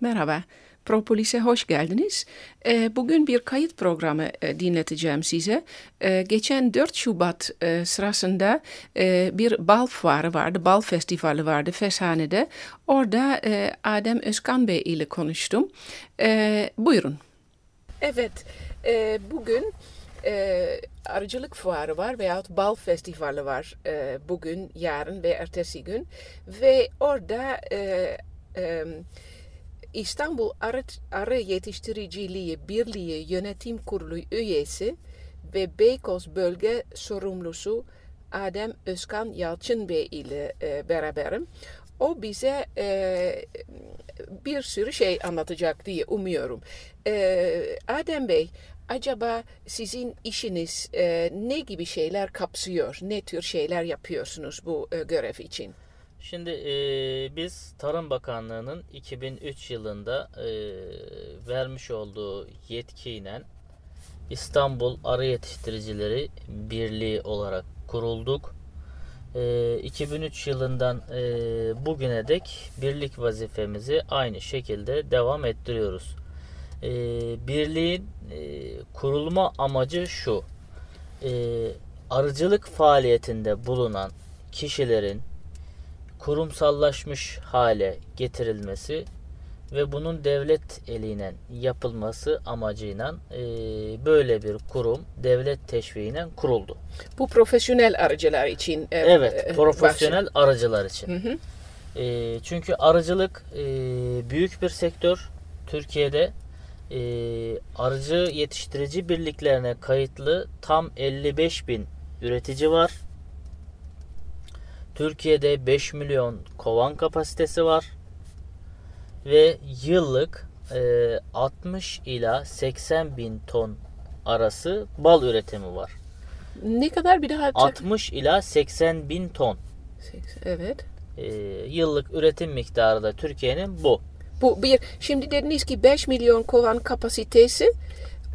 Merhaba, Propolis'e hoş geldiniz. Ee, Bugün bir kayıt programı e, dinleteceğim size. Ee, Geçen 4 Şubat e, sırasında e, bir bal fuarı vardı, bal festivali vardı Feshane'de. Orada Adem Özkan Bey ile konuştum. Ee, Buyurun. Evet, bugün arıcılık fuarı var veyahut bal festivali var bugün, yarın ve ertesi gün. Ve orada İstanbul Arı, Arı Yetiştiriciliği Birliği Yönetim Kurulu üyesi ve Beykoz Bölge Sorumlusu Adem Özkan Yalçın Bey ile e, beraberim. O bize e, bir sürü şey anlatacak diye umuyorum. E, Adem Bey, acaba sizin işiniz e, ne gibi şeyler kapsıyor? Ne tür şeyler yapıyorsunuz bu e, görev için? Şimdi e, biz Tarım Bakanlığı'nın 2003 yılında e, vermiş olduğu yetkiyle İstanbul Arı Yetiştiricileri Birliği olarak kurulduk. E, 2003 yılından e, bugüne dek birlik vazifemizi aynı şekilde devam ettiriyoruz. E, birliğin e, kurulma amacı şu. E, arıcılık faaliyetinde bulunan kişilerin kurumsallaşmış hale getirilmesi ve bunun devlet eliyle yapılması amacıyla e, böyle bir kurum devlet teşviğiyle kuruldu. Bu profesyonel arıcılar için. e, Evet, e, profesyonel arıcılar için. Hı hı. E, çünkü arıcılık e, büyük bir sektör. Türkiye'de e, arıcı yetiştirici birliklerine kayıtlı tam 55 bin üretici var. Türkiye'de 5 milyon kovan kapasitesi var ve yıllık e, 60 ila 80 bin ton arası bal üretimi var. Ne kadar bir daha? 60 ila 80 bin ton Evet. e, yıllık üretim miktarı da Türkiye'nin bu. Bu bir şimdi dediniz ki 5 milyon kovan kapasitesi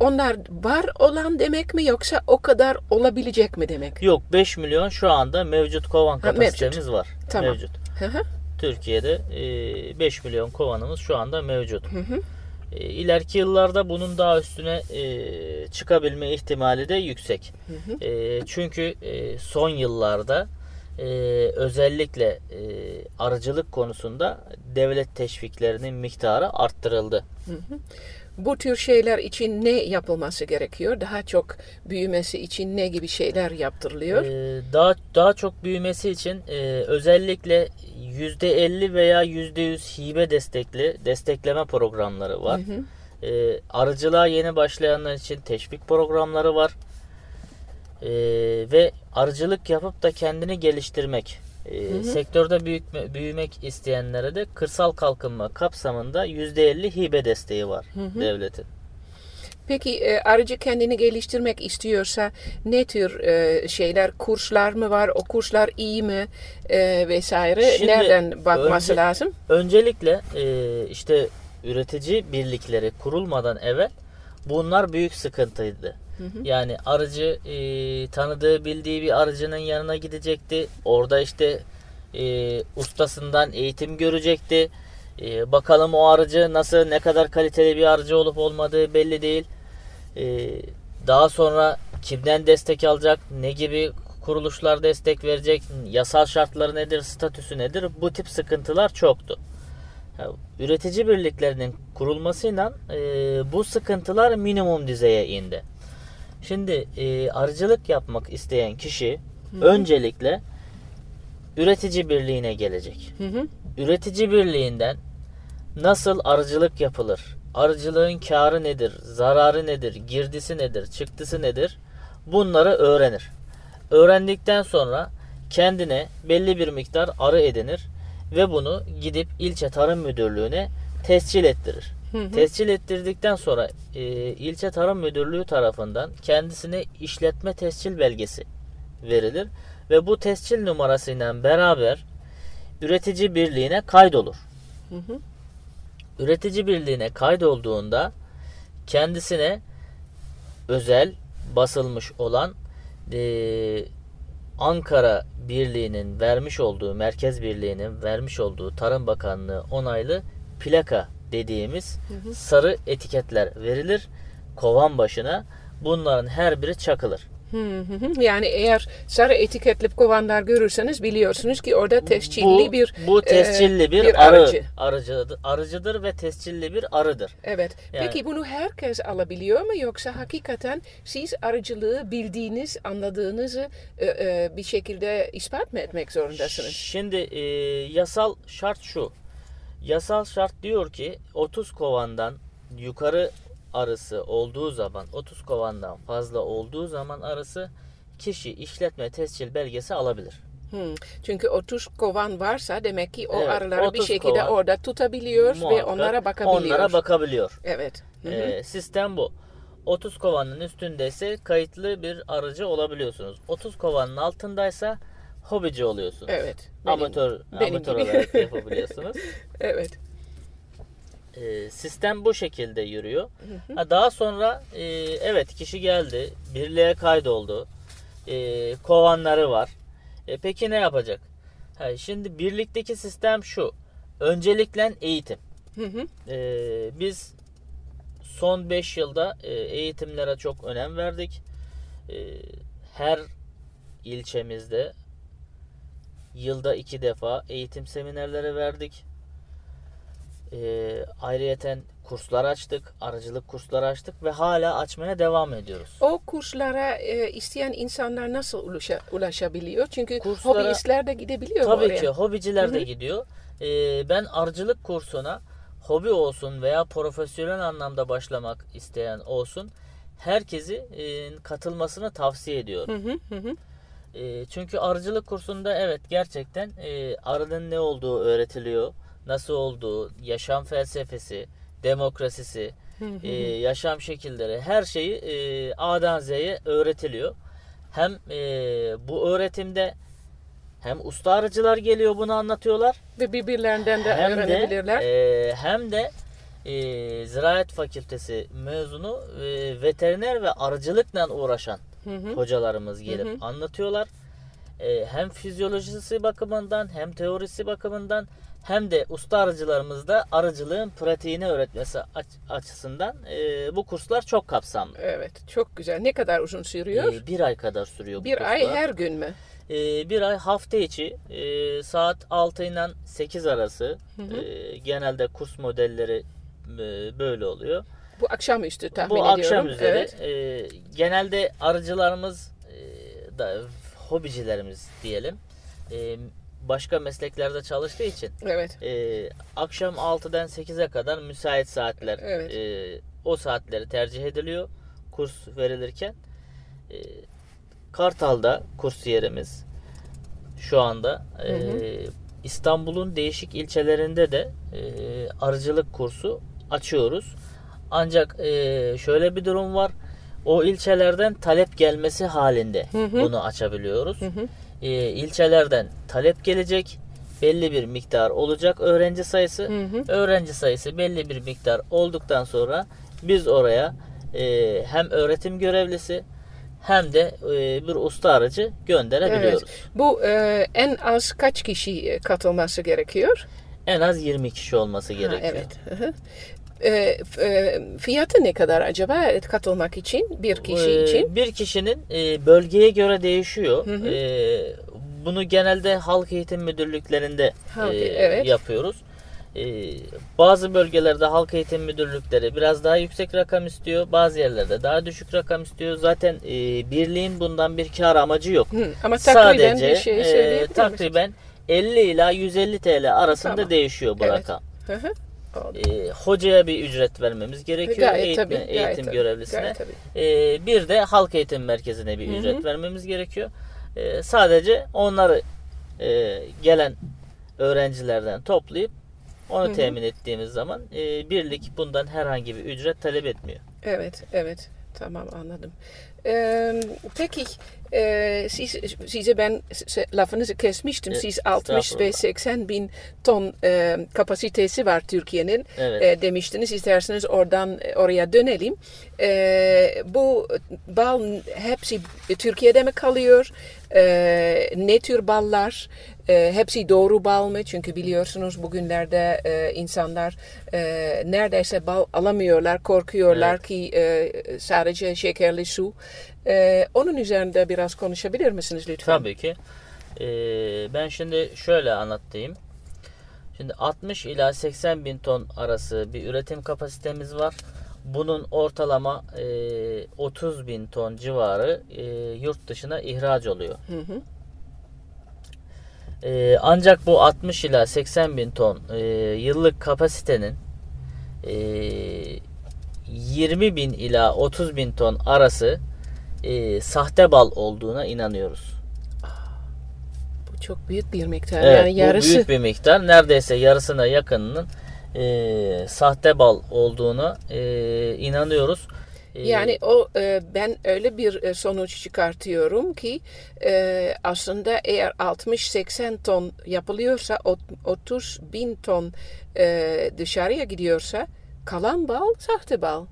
onlar var olan demek mi yoksa o kadar olabilecek mi demek? Yok 5 milyon şu anda mevcut kovan Ha, kapasitemiz mevcut. var. Tamam. Mevcut. Hı hı. Türkiye'de e, 5 milyon kovanımız şu anda mevcut. Hı hı. E, ileriki yıllarda bunun daha üstüne e, çıkabilme ihtimali de yüksek. Hı hı. E, çünkü e, son yıllarda e, özellikle e, arıcılık konusunda devlet teşviklerinin miktarı arttırıldı. Bu tür şeyler için ne yapılması gerekiyor? Daha çok büyümesi için ne gibi şeyler yaptırılıyor? E, daha daha çok büyümesi için e, özellikle %50 veya %100 hibe destekli destekleme programları var. Hı hı. E, arıcılığa yeni başlayanlar için teşvik programları var. E, ve arıcılık yapıp da kendini geliştirmek, e, Hı hı. sektörde büyük, büyümek isteyenlere de kırsal kalkınma kapsamında %50 hibe desteği var Hı hı. devletin. Peki e, arıcı kendini geliştirmek istiyorsa ne tür e, şeyler, kurslar mı var? O kurslar iyi mi e, vesaire? Şimdi Nereden bakması önce- lazım? Öncelikle işte üretici birlikleri kurulmadan evvel bunlar büyük sıkıntıydı. Hı. Yani arıcı e, tanıdığı bildiği bir arıcının yanına gidecekti. Orada işte e, ustasından eğitim görecekti. E, bakalım o arıcı nasıl ne kadar kaliteli bir arıcı olup olmadığı belli değil. E, daha sonra kimden destek alacak, ne gibi kuruluşlar destek verecek, yasal şartları nedir, statüsü nedir bu tip sıkıntılar çoktu. Üretici birliklerinin kurulmasıyla e, bu sıkıntılar minimum düzeye indi. Şimdi e, arıcılık yapmak isteyen kişi öncelikle üretici birliğine gelecek. Hı hı. Üretici birliğinden nasıl arıcılık yapılır? Arıcılığın karı nedir? Zararı nedir? Girdisi nedir? Çıktısı nedir? Bunları öğrenir. Öğrendikten sonra kendine belli bir miktar arı edinir ve bunu gidip ilçe tarım müdürlüğüne tescil ettirir. Hı hı. Tescil ettirdikten sonra e, ilçe tarım müdürlüğü tarafından kendisine işletme tescil belgesi verilir ve bu tescil numarasıyla beraber üretici birliğine kaydolur. Hı hı. Üretici birliğine kaydolduğunda kendisine özel basılmış olan e, Ankara Birliği'nin vermiş olduğu, Merkez Birliği'nin vermiş olduğu Tarım Bakanlığı onaylı plaka dediğimiz sarı etiketler verilir kovan başına. Bunların her biri çakılır. Hı hı hı. Yani eğer sarı etiketli kovanlar görürseniz biliyorsunuz ki orada tescilli bu, bir bu e, tescilli bir, bir arı, arıcı. arıcıdır, arıcıdır ve tescilli bir arıdır. Evet. Yani- Peki bunu herkes alabiliyor mu yoksa hakikaten siz arıcılığı bildiğiniz, anladığınızı e, e, bir şekilde ispat mı etmek zorundasınız? Şimdi e, yasal şart şu. Yasal şart diyor ki 30 kovandan yukarı arısı olduğu zaman 30 kovandan fazla olduğu zaman arısı kişi işletme tescil belgesi alabilir. Hı. Çünkü 30 kovan varsa demek ki o Evet, arıları bir 30 şekilde orada tutabiliyor ve onlara bakabiliyor. Onlara bakabiliyor. Evet. Hı hı. Ee, sistem bu. 30 kovanın üstündeyse kayıtlı bir arıcı olabiliyorsunuz. 30 kovanın altındaysa hobici oluyorsunuz. Evet. Benim- amatör benim amatör gibi. olarak yapabiliyorsunuz. Evet. Ee, sistem bu şekilde yürüyor. Ha, daha sonra e, evet kişi geldi, birliğe kaydoldu, e, kovanları var. E, peki ne yapacak? Ha, şimdi birlikteki sistem şu. Öncelikle eğitim. Hı hı. Ee, biz son 5 yılda e, eğitimlere çok önem verdik. Ee, her ilçemizde yılda iki defa eğitim seminerleri verdik. Ee, ayrıyeten kurslar açtık, aracılık kursları açtık ve hala açmaya devam ediyoruz. O kurslara e, isteyen insanlar nasıl ulaşa, ulaşabiliyor? Çünkü Kurslara- hobistler de gidebiliyor Tabii oraya. ki hobiciler de Hı hı. gidiyor. Ee, ben arıcılık kursuna hobi olsun veya profesyonel anlamda başlamak isteyen olsun herkesi e, katılmasını tavsiye ediyorum. Hı hı hı. E, çünkü arıcılık kursunda evet gerçekten e, arının ne olduğu öğretiliyor. Nasıl olduğu, yaşam felsefesi, demokrasisi, e, yaşam şekilleri her şeyi e, A'dan Z'ye öğretiliyor. Hem e, bu öğretimde hem usta arıcılar geliyor bunu anlatıyorlar. Ve birbirlerinden de Hem de öğrenebilirler. e, hem de e, Ziraat Fakültesi mezunu e, veteriner ve arıcılıkla uğraşan Hı hı. hocalarımız gelip Hı hı. anlatıyorlar. E, hem fizyolojisi bakımından hem teorisi bakımından hem de usta arıcılarımız da arıcılığın pratiğini öğretmesi aç- açısından e, bu kurslar çok kapsamlı. Evet, çok güzel. Ne kadar uzun sürüyor? E, bir ay kadar sürüyor bu bir kurslar. ay her gün mü? E, bir ay hafta içi e, saat 6 ile 8 arası e, genelde kurs modelleri e, böyle oluyor. Bu akşamüstü tahmin Bu ediyorum. akşam üzeri Evet. e, genelde arıcılarımız e, da hobicilerimiz diyelim e, başka mesleklerde çalıştığı için Evet. e, akşam 6'dan 8'e kadar müsait saatler Evet. e, o saatleri tercih ediliyor kurs verilirken e, Kartal'da kursiyerimiz şu anda e, İstanbul'un değişik ilçelerinde de e, arıcılık kursu açıyoruz. Ancak e, şöyle bir durum var. O ilçelerden talep gelmesi halinde Hı hı. bunu açabiliyoruz. Hı hı. E, ilçelerden talep gelecek. Belli bir miktar olacak öğrenci sayısı. Hı hı. Öğrenci sayısı belli bir miktar olduktan sonra biz oraya e, hem öğretim görevlisi hem de e, bir usta aracı gönderebiliyoruz. Bu e, en az kaç kişi katılması gerekiyor? En az 20 kişi olması Ha, gerekiyor. evet. Hı hı. E, e, fiyatı ne kadar acaba e, katılmak için bir kişi Ee, için? Bir kişinin e, bölgeye göre değişiyor. Hı hı. Ee, bunu genelde halk eğitim müdürlüklerinde Halk- e, evet. yapıyoruz. Ee, bazı bölgelerde halk eğitim müdürlükleri biraz daha yüksek rakam istiyor. Bazı yerlerde daha düşük rakam istiyor. Zaten e, birliğin bundan bir kar amacı yok. Hı, Ama takriben Sadece bir şey e, takriben 50 ila 150 TL arasında Tamam. değişiyor bu Evet. rakam. Hı hı. E, hocaya bir ücret vermemiz gerekiyor Gayet eğitim, tabii, gayet eğitim tabii, görevlisine. gayet tabii. Ee, bir de halk eğitim merkezine bir Hı hı. ücret vermemiz gerekiyor. Ee, sadece onları e, gelen öğrencilerden toplayıp onu Hı hı. temin ettiğimiz zaman e, birlik bundan herhangi bir ücret talep etmiyor. Evet, evet. Tamam anladım. Ee, peki e, siz, size ben lafınızı kesmiştim. E, Siz 60 ve estağfurullah. 80 bin ton e, kapasitesi var Türkiye'nin Evet. demiştiniz. İsterseniz oradan e, oraya dönelim. Bu bal hepsi Türkiye'de mi kalıyor? Ne tür ballar? E, hepsi doğru bal mı? Çünkü biliyorsunuz bugünlerde e, insanlar e, neredeyse bal alamıyorlar, korkuyorlar Evet. ki e, sadece şekerli su. E, onun üzerinde biraz konuşabilir misiniz lütfen? Tabii ki. Ee, ben şimdi şöyle anlatayım. Şimdi 60 ila 80 bin ton arası bir üretim kapasitemiz var. Bunun ortalama e, 30 bin ton civarı e, yurt dışına ihraç oluyor. Hı hı. E, ancak bu 60 ila 80 bin ton e, yıllık kapasitenin e, 20 bin ila 30 bin ton arası e, sahte bal olduğuna inanıyoruz. Bu çok büyük bir miktar. Evet, yani bu yarısı. büyük bir miktar. Neredeyse yarısına yakınının e, sahte bal olduğuna e, inanıyoruz. E, Yani o e, ben öyle bir e, sonuç çıkartıyorum ki e, aslında eğer 60-80 ton yapılıyorsa ot- 30 bin ton e, dışarıya gidiyorsa kalan bal sahte bal.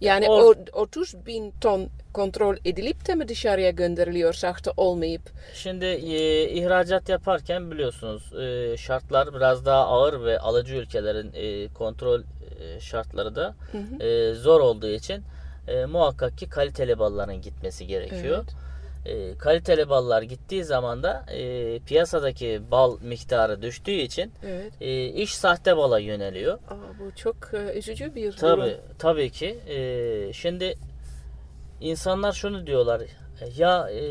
Yani O- o 30 bin ton kontrol edilip de mi dışarıya gönderiliyor sahte olmayıp? Şimdi e, ihracat yaparken biliyorsunuz e, şartlar biraz daha ağır ve alıcı ülkelerin e, kontrol e, şartları da e, zor olduğu için e, muhakkak ki kaliteli balların gitmesi gerekiyor. E, kaliteli ballar gittiği zaman da e, piyasadaki bal miktarı düştüğü için Evet. e, iş sahte bala yöneliyor. Aa, bu çok e, üzücü bir Tabii durum. tabii ki. Ee, şimdi insanlar şunu diyorlar. Ya e,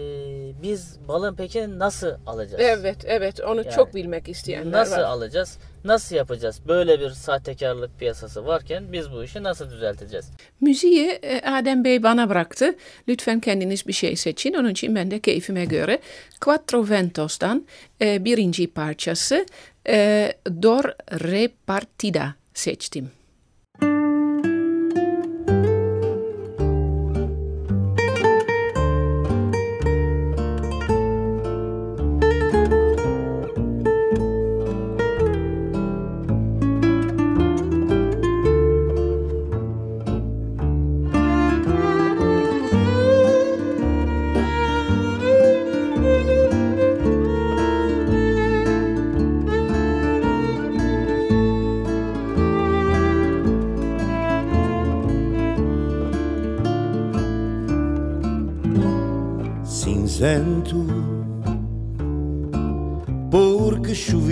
biz balın peki nasıl alacağız? Evet, evet. Onu Yani çok bilmek isteyenler Nasıl var. alacağız? Nasıl yapacağız? Böyle bir sahtekarlık piyasası varken biz bu işi nasıl düzelteceğiz? Müziği e, Adem Bey bana bıraktı. Lütfen kendiniz bir şey seçin. Onun için ben de keyfime göre Quattro Ventos'tan e, birinci parçası e, Dor Re Partida seçtim.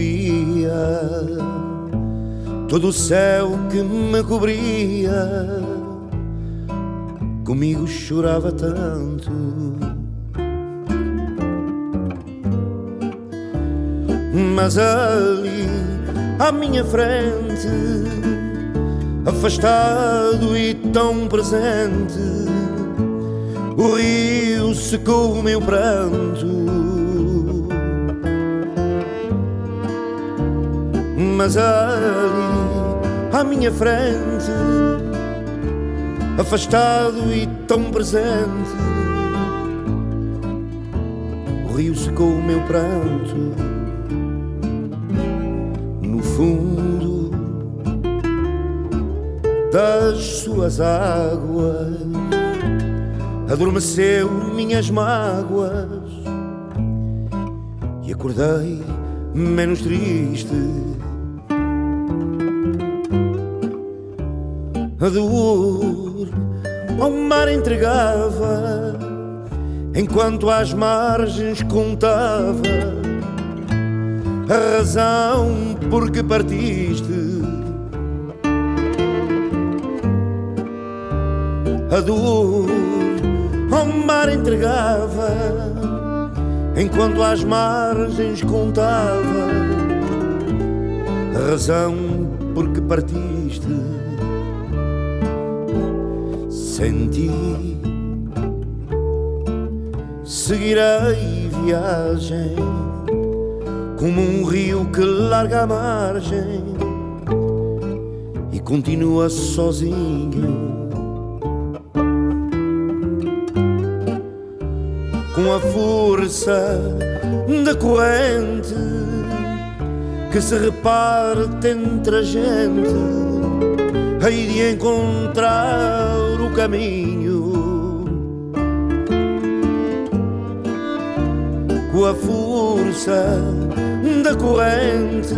Chovia todo o céu que me cobria. Comigo chorava tanto. Mas ali à minha frente afastado e tão presente o rio secou o meu pranto. Mas ali, à minha frente, afastado e tão presente, o rio secou o meu pranto. No fundo das suas águas adormeceu minhas mágoas e acordei menos triste. A dor ao mar entregava, enquanto às margens contava a razão por que partiste. A dor ao mar entregava, enquanto às margens contava a razão por que partiste. Senti, seguirei viagem como um rio que larga a margem e continua sozinho. com a força da corrente que se reparte entre a gente, hei de encontrar caminho. Com a força da corrente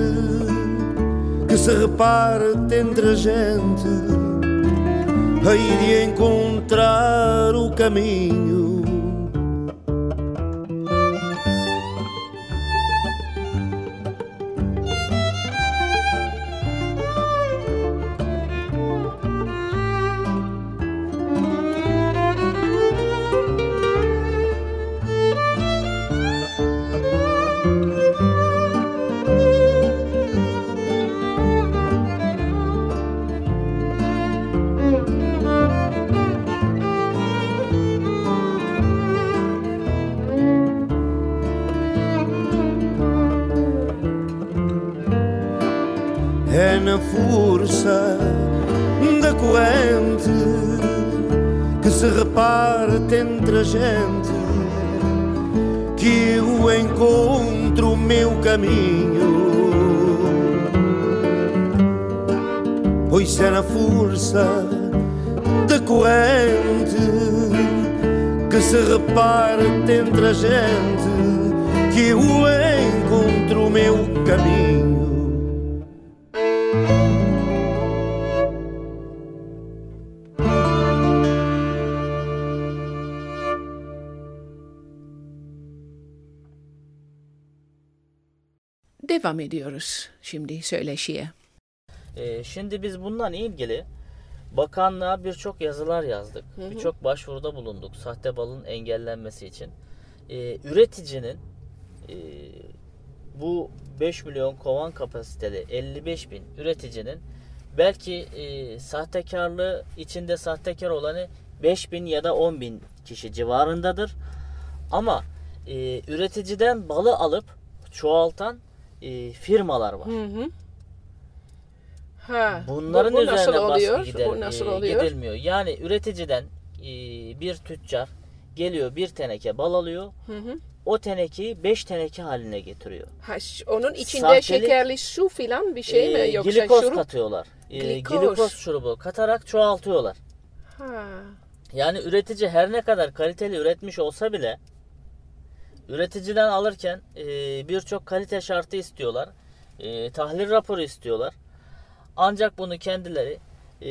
que se reparte entre a gente, hei de encontrar o caminho. Que se reparte entre a gente que eu encontro o meu caminho. Devam ediyoruz şimdi söyleşiye. Ee, şimdi biz bundan ilgili bakanlığa birçok yazılar yazdık. Birçok başvuruda bulunduk sahte balın engellenmesi için. Ee, üreticinin e, bu 5 milyon kovan kapasiteli 55 bin üreticinin belki e, sahtekarlığı içinde sahtekar olanı 5 bin ya da 10 bin kişi civarındadır. Ama e, üreticiden balı alıp çoğaltan e, firmalar var. Hı hı. Ha, Bunların bu, bu nasıl üzerine oluyor? baskı gider, bu nasıl e, oluyor? gidilmiyor. Yani üreticiden e, bir tüccar geliyor bir teneke bal alıyor. Hı hı. O tenekeyi 5 teneke haline getiriyor. Ha, onun içinde Sahtelik- şekerli su filan bir şey E, mi yoksa glikoz şurup? katıyorlar. E, Glikoz. glikoz. şurubu katarak çoğaltıyorlar. Ha. Yani üretici her ne kadar kaliteli üretmiş olsa bile üreticiden alırken e, birçok kalite şartı istiyorlar. E, tahlil raporu istiyorlar. Ancak bunu kendileri e,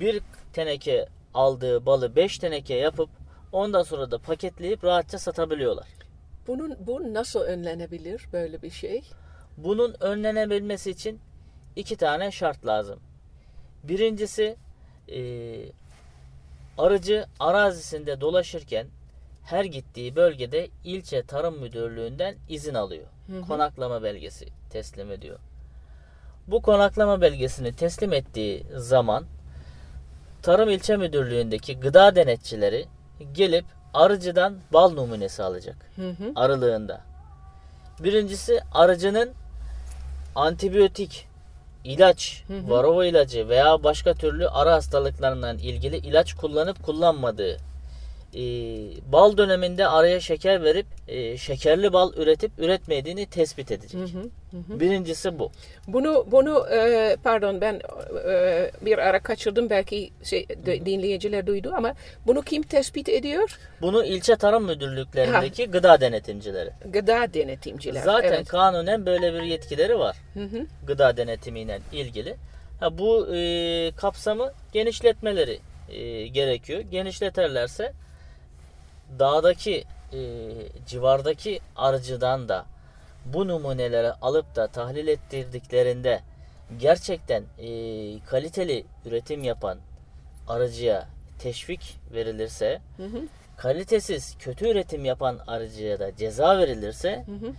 bir teneke aldığı balı 5 teneke yapıp ondan sonra da paketleyip rahatça satabiliyorlar. Bunun bu nasıl önlenebilir böyle bir şey? Bunun önlenebilmesi için iki tane şart lazım. Birincisi e, arıcı arazisinde dolaşırken her gittiği bölgede ilçe tarım müdürlüğünden izin alıyor. Konaklama belgesi teslim ediyor. Bu konaklama belgesini teslim ettiği zaman tarım ilçe müdürlüğündeki gıda denetçileri gelip arıcıdan bal numunesi alacak Hı hı. arılığında. Birincisi arıcının antibiyotik, ilaç, varroa ilacı veya başka türlü arı hastalıklarından ilgili ilaç kullanıp kullanmadığı, e, bal döneminde araya şeker verip e, şekerli bal üretip üretmediğini tespit edecek. Birincisi bu. Bunu bunu e, pardon ben e, bir ara kaçırdım belki şey, de- dinleyiciler duydu ama bunu kim tespit ediyor? Bunu ilçe tarım müdürlüklerindeki gıda denetimcileri. Gıda denetimciler. Zaten evet. kanunen böyle bir yetkileri var. Hı hı. Gıda denetimiyle ilgili. Ha, bu e, kapsamı genişletmeleri e, gerekiyor. Genişletirlerse dağdaki e, civardaki arıcıdan da bu numuneleri alıp da tahlil ettirdiklerinde gerçekten e, kaliteli üretim yapan arıcıya teşvik verilirse Hı hı. kalitesiz kötü üretim yapan arıcıya da ceza verilirse Hı hı.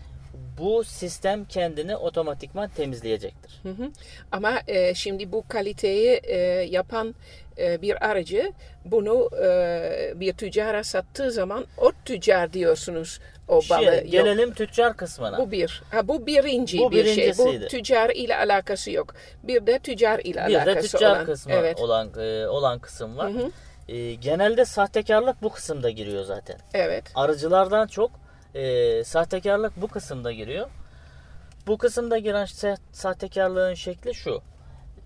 Bu sistem kendini otomatikman temizleyecektir. Hı hı. Ama e, şimdi bu kaliteyi e, yapan e, bir aracı bunu e, bir tüccara sattığı zaman o tüccar diyorsunuz o balı. Şimdi yok. gelelim tüccar kısmına. Bu bir. Ha, bu birinci Bu bir şey. Bu tüccar ile alakası yok. Bir de tüccar ile bir de alakası tüccar olan. kısmı Evet. olan e, olan kısım var. Hı hı. E, genelde sahtekarlık bu kısımda giriyor zaten. Evet. Arıcılardan çok e, sahtekarlık bu kısımda giriyor. Bu kısımda giren sa- sahtekarlığın şekli şu.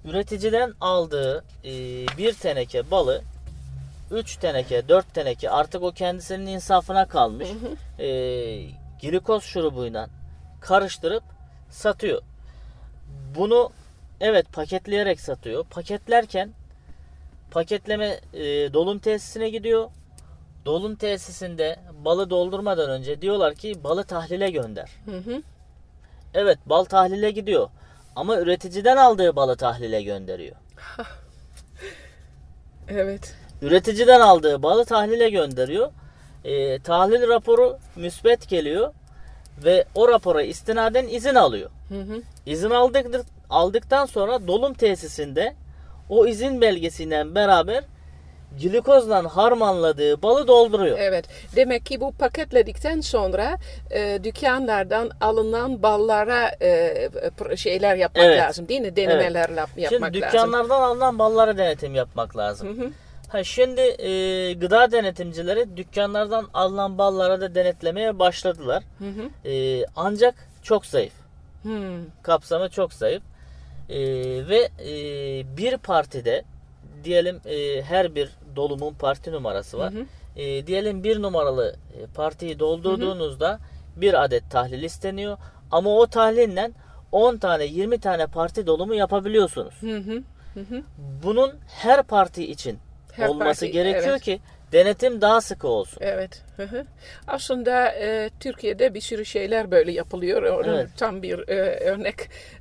Üreticiden aldığı e, bir teneke balı 3 teneke, 4 teneke artık o kendisinin insafına kalmış. E, glikoz şurubuyla karıştırıp satıyor. Bunu evet paketleyerek satıyor. Paketlerken paketleme e, dolum tesisine gidiyor. Dolum tesisinde balı doldurmadan önce diyorlar ki balı tahlile gönder. Hı hı. Evet bal tahlile gidiyor. Ama üreticiden aldığı balı tahlile gönderiyor. Evet. Üreticiden aldığı balı tahlile gönderiyor. E, tahlil raporu müsbet geliyor ve o rapora istinaden izin alıyor. Hı hı. İzin aldık, aldıktan sonra dolum tesisinde o izin belgesiyle beraber glikozla harmanladığı balı dolduruyor. Evet. Demek ki bu paketledikten sonra e, dükkanlardan alınan ballara e, şeyler yapmak Evet. lazım değil mi? Denemeler yap- yapmak Şimdi lazım. dükkanlardan alınan ballara denetim yapmak lazım. Hı hı. Ha şimdi e, gıda denetimcileri dükkanlardan alınan ballara da denetlemeye başladılar. Hı hı. E, ancak çok zayıf. Hmm. Kapsamı çok zayıf. E, ve e, bir partide diyelim e, her bir dolumun parti numarası var. Hı hı. E, diyelim bir numaralı e, partiyi doldurduğunuzda bir adet tahlil isteniyor. Ama o tahlille 10 tane 20 tane parti dolumu yapabiliyorsunuz. Hı hı. Hı hı. Bunun her parti için Her olması parti, gerekiyor evet. ki denetim daha sıkı olsun. Evet. Hı hı. Aslında e, Türkiye'de bir sürü şeyler böyle yapılıyor. Onun Evet. Tam bir e, örnek.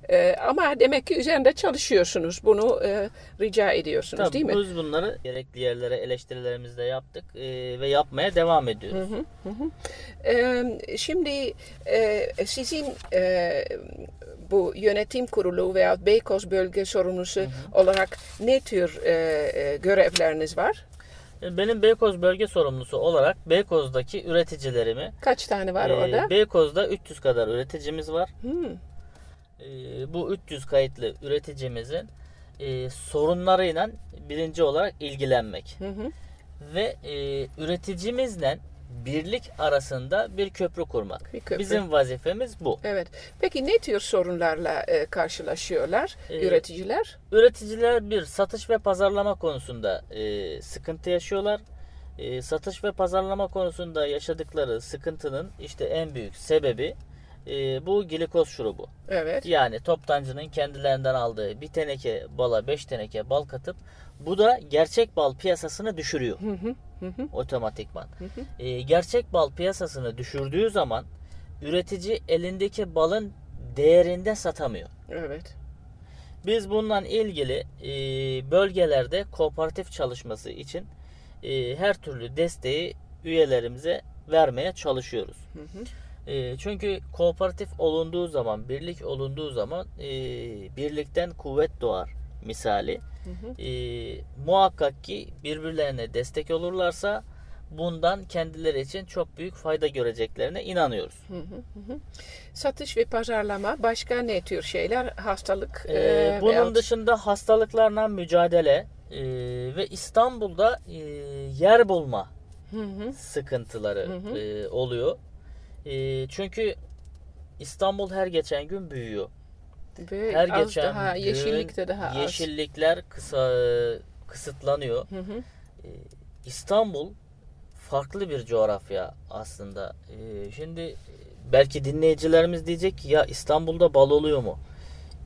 E, ama demek ki üzerinde çalışıyorsunuz. Bunu e, rica ediyorsunuz Tabii değil mi? biz bunları gerekli yerlere eleştirilerimizi de yaptık e, ve yapmaya devam ediyoruz. E, şimdi e, sizin e, bu yönetim kurulu veya Beykoz bölge sorumlusu olarak ne tür e, e, görevleriniz var? Benim Beykoz bölge sorumlusu olarak Beykoz'daki üreticilerimi Kaç tane var e, orada? Beykoz'da 300 kadar üreticimiz var. Hmm. E, bu 300 kayıtlı üreticimizin e, sorunlarıyla birinci olarak ilgilenmek Hı hı. ve e, üreticimizle birlik arasında bir köprü kurmak. Bir köprü. Bizim vazifemiz bu. Evet. Peki ne tür sorunlarla e, karşılaşıyorlar Ee, üreticiler? Üreticiler bir satış ve pazarlama konusunda e, sıkıntı yaşıyorlar. E, satış ve pazarlama konusunda yaşadıkları sıkıntının işte en büyük sebebi e, bu glikoz şurubu. Evet. Yani toptancının kendilerinden aldığı bir teneke bala 5 teneke bal katıp bu da gerçek bal piyasasını düşürüyor Hı hı. Hı hı. otomatikman. E, gerçek bal piyasasını düşürdüğü zaman üretici elindeki balın değerinde satamıyor. Evet. Biz bununla ilgili e, bölgelerde kooperatif çalışması için e, her türlü desteği üyelerimize vermeye çalışıyoruz. E, çünkü kooperatif olunduğu zaman, birlik olunduğu zaman e, birlikten kuvvet doğar misali. E, muhakkak ki birbirlerine destek olurlarsa bundan kendileri için çok büyük fayda göreceklerine inanıyoruz. Satış ve pazarlama başka ne tür şeyler? Hastalık Ee, e, bunun veyahut- dışında hastalıklarla mücadele e, ve İstanbul'da e, yer bulma Hı hı. sıkıntıları Hı hı. e, oluyor. E, çünkü İstanbul her geçen gün büyüyor. Ve Her az geçen daha, gün yeşillik de daha az. yeşillikler kısa kısıtlanıyor. Hı hı. E, İstanbul farklı bir coğrafya aslında. E, şimdi belki dinleyicilerimiz diyecek ki ya İstanbul'da bal oluyor mu?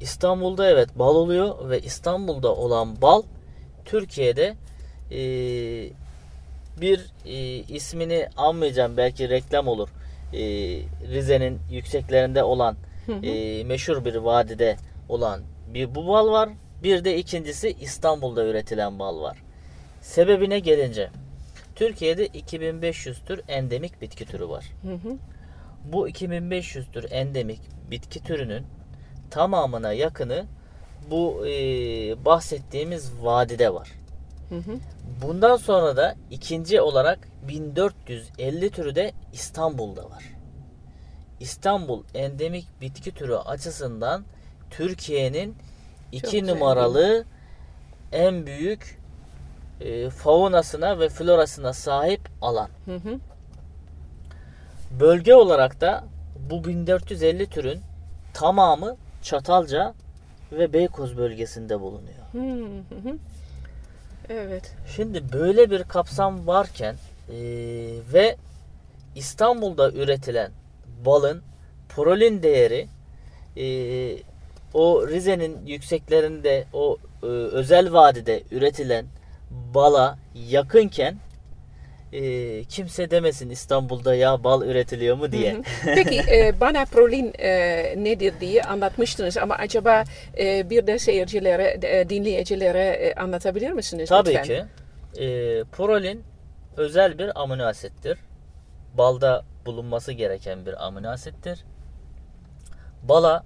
İstanbul'da evet bal oluyor ve İstanbul'da olan bal Türkiye'de e, bir e, ismini anmayacağım belki reklam olur. E, Rize'nin yükseklerinde olan e, meşhur bir vadide olan bir bu bal var. Bir de ikincisi İstanbul'da üretilen bal var. Sebebine gelince Türkiye'de 2500 tür endemik bitki türü var. Hı hı. Bu 2500 tür endemik bitki türünün tamamına yakını bu e, bahsettiğimiz vadide var. Hı hı. Bundan sonra da ikinci olarak 1450 türü de İstanbul'da var. İstanbul endemik bitki türü açısından Türkiye'nin iki numaralı en büyük e, faunasına ve florasına sahip alan. Hı hı. Bölge olarak da bu 1450 türün tamamı Çatalca ve Beykoz bölgesinde bulunuyor. Hı hı. Evet. Şimdi böyle bir kapsam varken e, ve İstanbul'da üretilen balın prolin değeri e, o Rize'nin yükseklerinde o e, özel vadide üretilen bala yakınken e, kimse demesin İstanbul'da ya bal üretiliyor mu diye. Peki e, bana prolin e, nedir diye anlatmıştınız ama acaba e, bir de seyircilere, e, dinleyicilere e, anlatabilir misiniz Tabii lütfen? ki. E, prolin özel bir amino asittir. Balda bulunması gereken bir amino asittir. Bala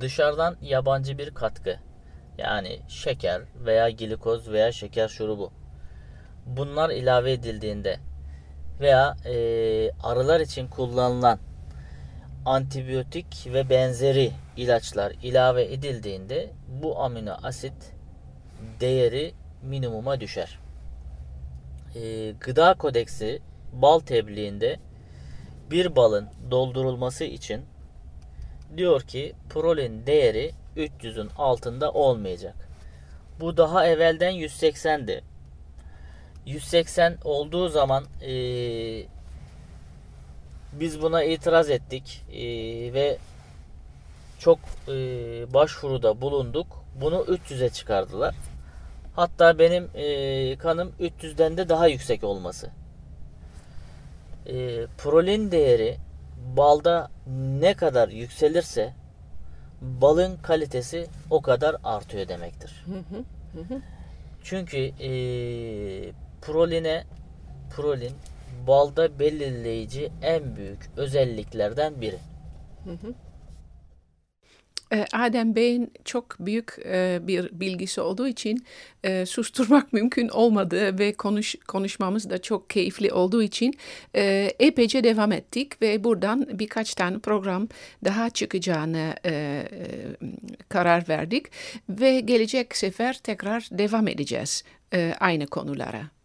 dışarıdan yabancı bir katkı. Yani şeker veya glikoz veya şeker şurubu. Bunlar ilave edildiğinde veya e, arılar için kullanılan antibiyotik ve benzeri ilaçlar ilave edildiğinde bu amino asit değeri minimuma düşer. E, gıda kodeksi bal tebliğinde bir balın doldurulması için diyor ki prolin değeri 300'ün altında olmayacak. Bu daha evvelden 180'di. 180 olduğu zaman e, biz buna itiraz ettik e, ve çok e, başvuruda bulunduk. Bunu 300'e çıkardılar. Hatta benim e, kanım 300'den de daha yüksek olması. E, prolin değeri balda ne kadar yükselirse balın kalitesi o kadar artıyor demektir. Çünkü e, proline prolin balda belirleyici en büyük özelliklerden biri. E, Adem Bey'in çok büyük e, bir bilgisi olduğu için e, susturmak mümkün olmadı ve konuş, konuşmamız da çok keyifli olduğu için epeyce devam ettik ve buradan birkaç tane program daha çıkacağını karar verdik ve gelecek sefer tekrar devam edeceğiz aynı konulara.